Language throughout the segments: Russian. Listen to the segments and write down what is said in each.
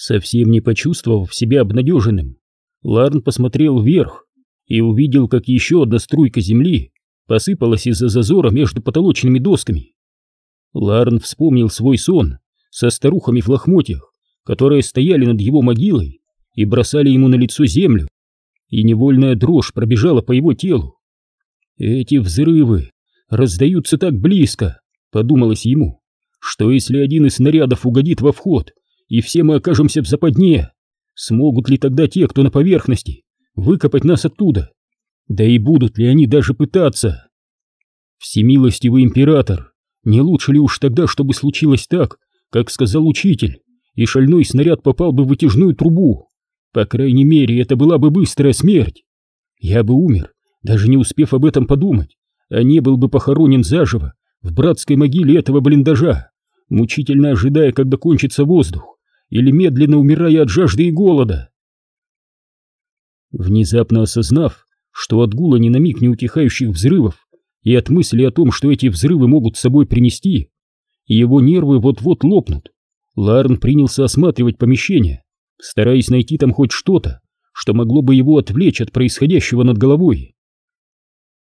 Совсем не почувствовав себя обнадеженным, Ларн посмотрел вверх и увидел, как еще одна струйка земли посыпалась из-за зазора между потолочными досками. Ларн вспомнил свой сон со старухами в лохмотьях, которые стояли над его могилой и бросали ему на лицо землю, и невольная дрожь пробежала по его телу. Эти взрывы раздаются так близко, подумалось ему, что если один из снарядов угодит во вход, и все мы окажемся в западне, смогут ли тогда те, кто на поверхности, выкопать нас оттуда? Да и будут ли они даже пытаться? Всемилостивый император, не лучше ли уж тогда, чтобы случилось так, как сказал учитель, и шальной снаряд попал бы в вытяжную трубу? По крайней мере, это была бы быстрая смерть. Я бы умер, даже не успев об этом подумать, а не был бы похоронен заживо в братской могиле этого блиндажа, мучительно ожидая, когда кончится воздух, или медленно умирая от жажды и голода. Внезапно осознав, что от гула ни на миг не утихающих взрывов и от мысли о том, что эти взрывы могут с собой принести, его нервы вот-вот лопнут, Ларн принялся осматривать помещение, стараясь найти там хоть что-то, что могло бы его отвлечь от происходящего над головой.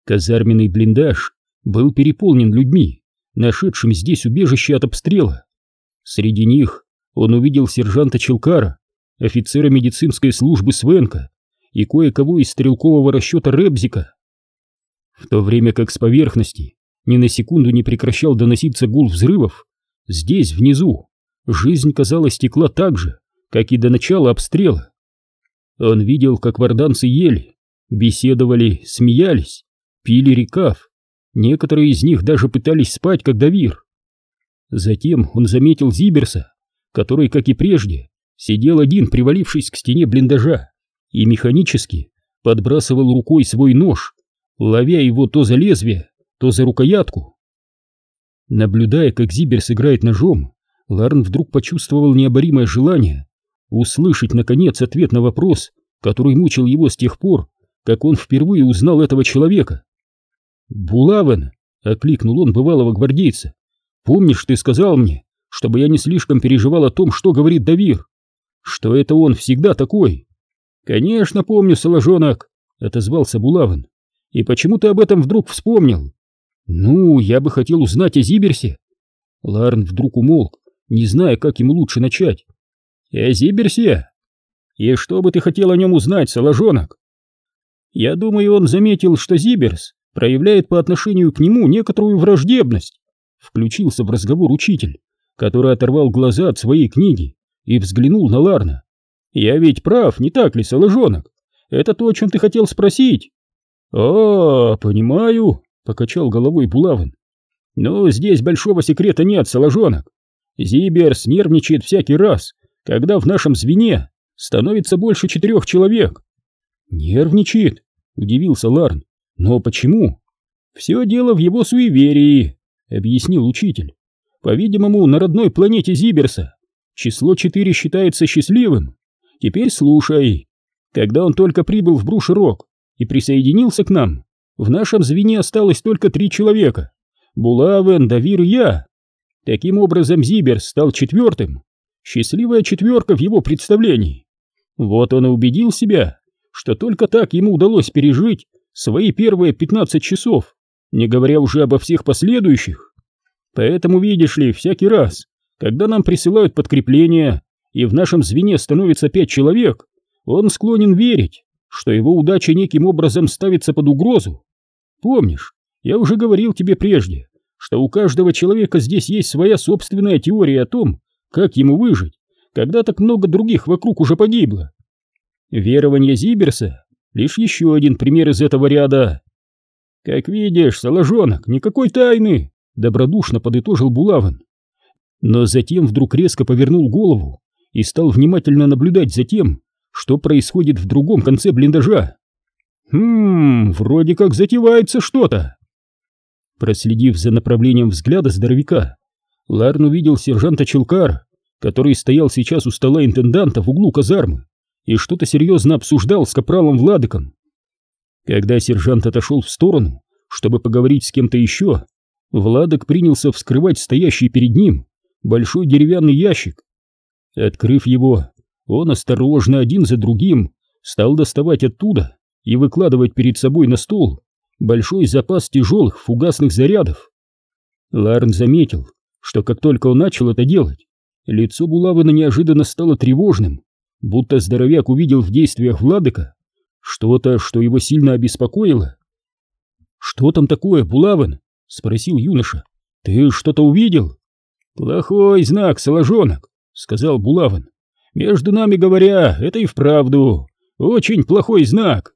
Казарменный блиндаж был переполнен людьми, нашедшими здесь убежище от обстрела. Среди них он увидел сержанта Челкара, офицера медицинской службы Свенка и кое-кого из стрелкового расчета Ребзика. В то время как с поверхности ни на секунду не прекращал доноситься гул взрывов, здесь, внизу, жизнь, казалось, текла так же, как и до начала обстрела. Он видел, как варданцы ели, беседовали, смеялись, пили рекав, некоторые из них даже пытались спать, как Давир. Затем он заметил Зиберса, который, как и прежде, сидел один, привалившись к стене блиндажа, и механически подбрасывал рукой свой нож, ловя его то за лезвие, то за рукоятку. Наблюдая, как Зиберс играет ножом, Ларн вдруг почувствовал необоримое желание услышать, наконец, ответ на вопрос, который мучил его с тех пор, как он впервые узнал этого человека. «Булавен!» — окликнул он бывалого гвардейца. «Помнишь, ты сказал мне, чтобы я не слишком переживал о том, что говорит Давир? Что это он всегда такой?» «Конечно помню, Соложонок!» — отозвался Булавин. «И почему ты об этом вдруг вспомнил?» «Ну, я бы хотел узнать о Зиберсе». Ларн вдруг умолк, не зная, как ему лучше начать. «О Зиберсе? И что бы ты хотел о нем узнать, Соложонок?» «Я думаю, он заметил, что Зиберс проявляет по отношению к нему некоторую враждебность», включился в разговор учитель, который оторвал глаза от своей книги и взглянул на Ларна. Я ведь прав, не так ли, Соложонок? Это то, о чем ты хотел спросить. О, понимаю, покачал головой Булавин. Но здесь большого секрета нет, Соложонок. Зиберс нервничает всякий раз, когда в нашем звене становится больше четырех человек. Нервничает, удивился Ларн. Но почему? Все дело в его суеверии, объяснил учитель. По-видимому, на родной планете Зиберса число четыре считается счастливым, Теперь слушай. Когда он только прибыл в Брушерок и присоединился к нам, в нашем звене осталось только три человека. Булавен, Давир и я. Таким образом, Зиберс стал четвертым. Счастливая четверка в его представлении. Вот он и убедил себя, что только так ему удалось пережить свои первые 15 часов, не говоря уже обо всех последующих. Поэтому, видишь ли, всякий раз, когда нам присылают подкрепление, и в нашем звене становится пять человек, он склонен верить, что его удача неким образом ставится под угрозу. Помнишь, я уже говорил тебе прежде, что у каждого человека здесь есть своя собственная теория о том, как ему выжить, когда так много других вокруг уже погибло. Верование Зиберса — лишь еще один пример из этого ряда. Как видишь, Соложонок, никакой тайны, — добродушно подытожил Булавин. Но затем вдруг резко повернул голову и стал внимательно наблюдать за тем, что происходит в другом конце блиндажа. «Хм, вроде как затевается что-то!» Проследив за направлением взгляда здоровяка, Ларн увидел сержанта Челкара, который стоял сейчас у стола интенданта в углу казармы и что-то серьезно обсуждал с капралом Владыком. Когда сержант отошел в сторону, чтобы поговорить с кем-то еще, Владок принялся вскрывать стоящий перед ним большой деревянный ящик Открыв его, он осторожно один за другим стал доставать оттуда и выкладывать перед собой на стол большой запас тяжелых фугасных зарядов. Ларн заметил, что как только он начал это делать, лицо Булавина неожиданно стало тревожным, будто здоровяк увидел в действиях Владыка что-то, что его сильно обеспокоило. «Что там такое, Булавин?» — спросил юноша. «Ты что-то увидел?» «Плохой знак, Соложонок», — сказал Булавин. «Между нами говоря, это и вправду очень плохой знак».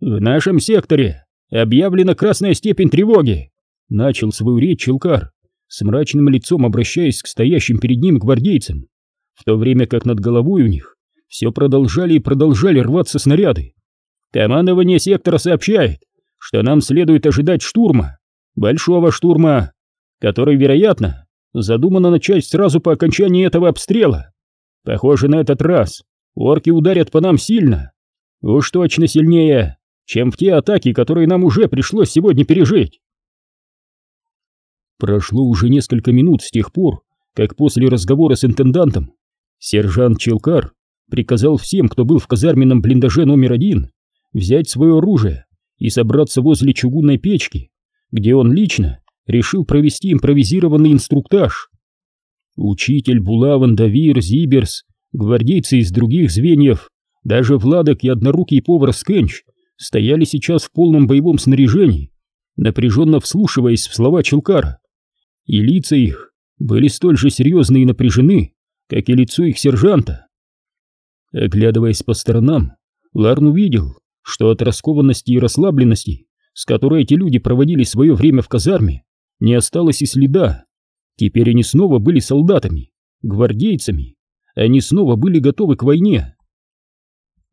«В нашем секторе объявлена красная степень тревоги», — начал свою речь Челкар, с мрачным лицом обращаясь к стоящим перед ним гвардейцам, в то время как над головой у них все продолжали и продолжали рваться снаряды. Командование сектора сообщает, что нам следует ожидать штурма, большого штурма, который, вероятно, задумано начать сразу по окончании этого обстрела. Похоже, на этот раз орки ударят по нам сильно, уж точно сильнее, чем в те атаки, которые нам уже пришлось сегодня пережить. Прошло уже несколько минут с тех пор, как после разговора с интендантом сержант Челкар приказал всем, кто был в казарменном блиндаже номер один, взять свое оружие и собраться возле чугунной печки, где он лично решил провести импровизированный инструктаж. Учитель Булаван, Давир, Зиберс, гвардейцы из других звеньев, даже Владок и однорукий повар Скенч стояли сейчас в полном боевом снаряжении, напряженно вслушиваясь в слова Челкара, и лица их были столь же серьезны и напряжены, как и лицо их сержанта. Оглядываясь по сторонам, Ларн увидел, что от раскованности и расслабленности, с которой эти люди проводили свое время в казарме, не осталось и следа. Теперь они снова были солдатами, гвардейцами, они снова были готовы к войне.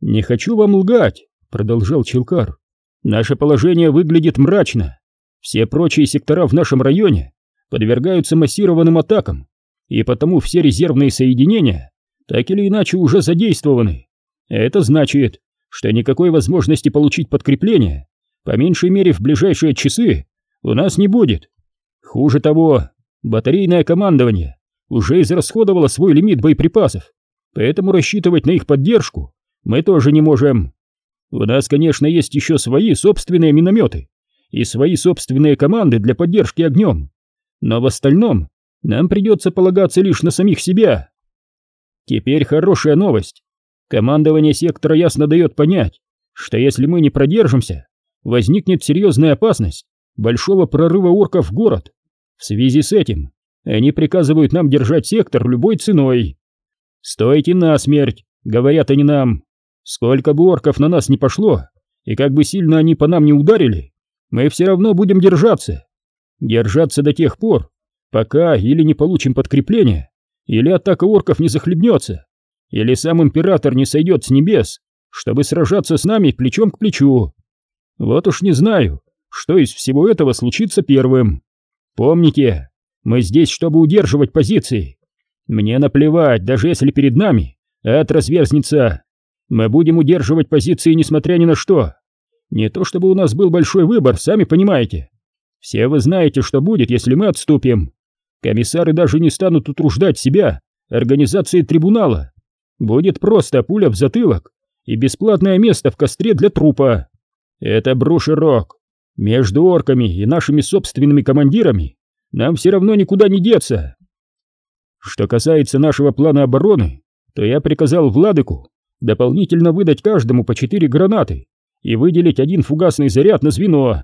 «Не хочу вам лгать», — продолжал Челкар. «Наше положение выглядит мрачно. Все прочие сектора в нашем районе подвергаются массированным атакам, и потому все резервные соединения так или иначе уже задействованы. Это значит, что никакой возможности получить подкрепление, по меньшей мере в ближайшие часы, у нас не будет. Хуже того, батарейное командование уже израсходовало свой лимит боеприпасов, поэтому рассчитывать на их поддержку мы тоже не можем. У нас, конечно, есть еще свои собственные минометы и свои собственные команды для поддержки огнем, но в остальном нам придется полагаться лишь на самих себя. Теперь хорошая новость. Командование сектора ясно дает понять, что если мы не продержимся, возникнет серьезная опасность большого прорыва орков в город. В связи с этим они приказывают нам держать сектор любой ценой. «Стойте насмерть», — говорят они нам. Сколько бы орков на нас не пошло, и как бы сильно они по нам не ударили, мы все равно будем держаться. Держаться до тех пор, пока или не получим подкрепление, или атака орков не захлебнется или сам император не сойдет с небес, чтобы сражаться с нами плечом к плечу. Вот уж не знаю, что из всего этого случится первым. Помните, мы здесь, чтобы удерживать позиции. Мне наплевать, даже если перед нами ад разверзнется. Мы будем удерживать позиции, несмотря ни на что. Не то чтобы у нас был большой выбор, сами понимаете. Все вы знаете, что будет, если мы отступим. Комиссары даже не станут утруждать себя организацией трибунала. Будет просто пуля в затылок и бесплатное место в костре для трупа. Это брошерок. Между орками и нашими собственными командирами нам все равно никуда не деться. Что касается нашего плана обороны, то я приказал Владыку дополнительно выдать каждому по четыре гранаты и выделить один фугасный заряд на звено.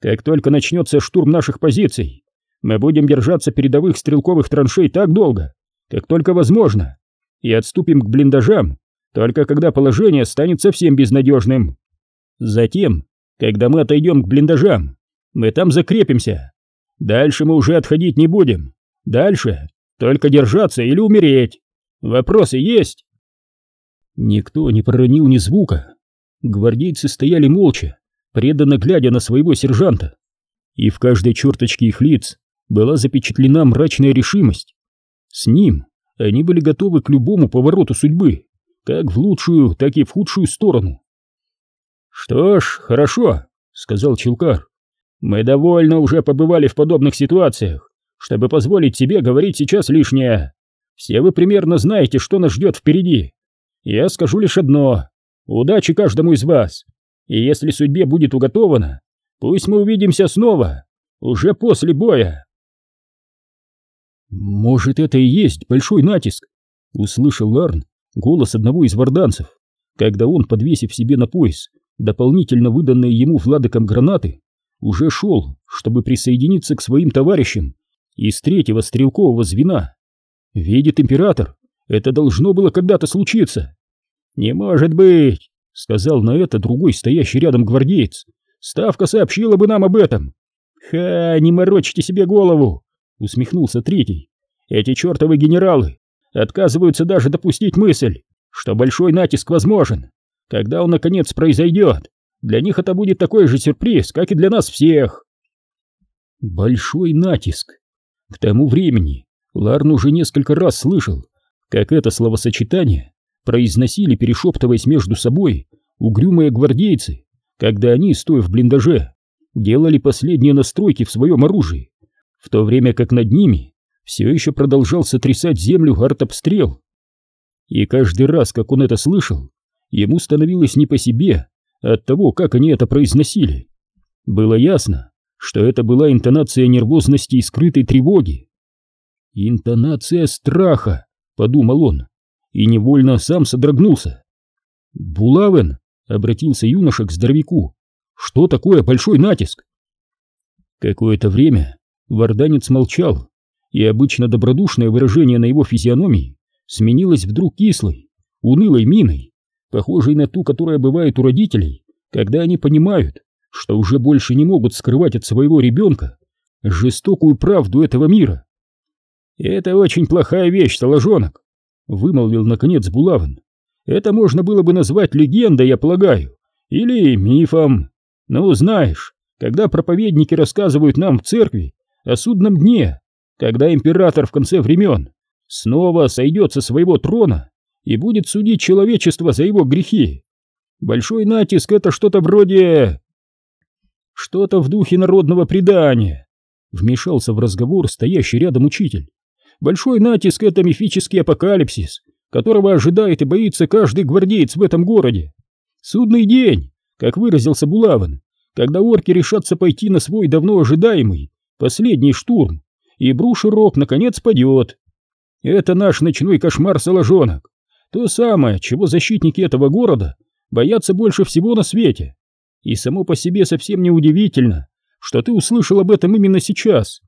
Как только начнется штурм наших позиций, мы будем держаться передовых стрелковых траншей так долго, как только возможно, и отступим к блиндажам, только когда положение станет совсем безнадежным. Затем, когда мы отойдем к блиндажам, мы там закрепимся. Дальше мы уже отходить не будем. Дальше только держаться или умереть. Вопросы есть?» Никто не проронил ни звука. Гвардейцы стояли молча, преданно глядя на своего сержанта. И в каждой черточке их лиц была запечатлена мрачная решимость. С ним они были готовы к любому повороту судьбы, как в лучшую, так и в худшую сторону. «Что ж, хорошо», — сказал Челкар. «Мы довольно уже побывали в подобных ситуациях, чтобы позволить себе говорить сейчас лишнее. Все вы примерно знаете, что нас ждет впереди. Я скажу лишь одно. Удачи каждому из вас. И если судьбе будет уготовано, пусть мы увидимся снова, уже после боя. Может, это и есть большой натиск, услышал Ларн голос одного из варданцев, когда он, подвесив себе на пояс дополнительно выданные ему Владыком гранаты, уже шел, чтобы присоединиться к своим товарищам из третьего стрелкового звена. Видит император, это должно было когда-то случиться. Не может быть, сказал на это другой стоящий рядом гвардеец. Ставка сообщила бы нам об этом. Ха, не морочите себе голову, усмехнулся третий. Эти чертовы генералы отказываются даже допустить мысль, что большой натиск возможен. Когда он наконец произойдет, для них это будет такой же сюрприз, как и для нас всех. Большой натиск. К тому времени Ларн уже несколько раз слышал, как это словосочетание произносили, перешептываясь между собой, угрюмые гвардейцы, когда они, стоя в блиндаже, делали последние настройки в своем оружии, в то время как над ними все еще продолжал сотрясать землю артобстрел. И каждый раз, как он это слышал, ему становилось не по себе от того, как они это произносили. Было ясно, что это была интонация нервозности и скрытой тревоги. «Интонация страха», — подумал он, и невольно сам содрогнулся. «Булавен», — обратился юноша к здоровяку, — «что такое большой натиск?» Какое-то время варданец молчал, и обычно добродушное выражение на его физиономии сменилось вдруг кислой, унылой миной, похожей на ту, которая бывает у родителей, когда они понимают, что уже больше не могут скрывать от своего ребенка жестокую правду этого мира. «Это очень плохая вещь, Соложонок», — вымолвил наконец Булавин. «Это можно было бы назвать легендой, я полагаю, или мифом. Ну, знаешь, когда проповедники рассказывают нам в церкви о судном дне, когда император в конце времен снова сойдет со своего трона и будет судить человечество за его грехи. Большой натиск — это что-то вроде... Что-то в духе народного предания. Вмешался в разговор стоящий рядом учитель. Большой натиск — это мифический апокалипсис, которого ожидает и боится каждый гвардеец в этом городе. Судный день, как выразился Булавин, когда орки решатся пойти на свой давно ожидаемый последний штурм, и Брушерок наконец падет. Это наш ночной кошмар соложонок. То самое, чего защитники этого города боятся больше всего на свете. И само по себе совсем не удивительно, что ты услышал об этом именно сейчас.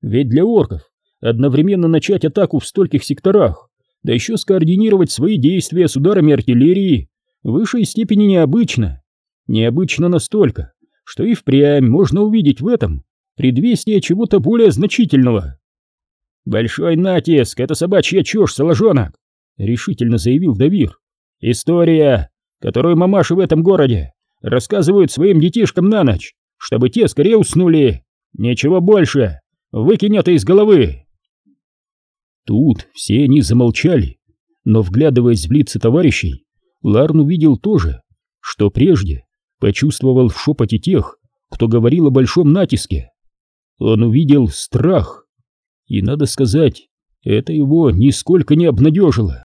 Ведь для орков одновременно начать атаку в стольких секторах, да еще скоординировать свои действия с ударами артиллерии, в высшей степени необычно. Необычно настолько, что и впрямь можно увидеть в этом предвестие чего-то более значительного. «Большой натиск — это собачья чушь, соложонок!» — решительно заявил Давир. «История, которую мамаши в этом городе рассказывают своим детишкам на ночь, чтобы те скорее уснули. Ничего больше. Выкинь это из головы!» Тут все они замолчали, но, вглядываясь в лица товарищей, Ларн увидел то же, что прежде почувствовал в шепоте тех, кто говорил о большом натиске. Он увидел страх, и, надо сказать, это его нисколько не обнадежило.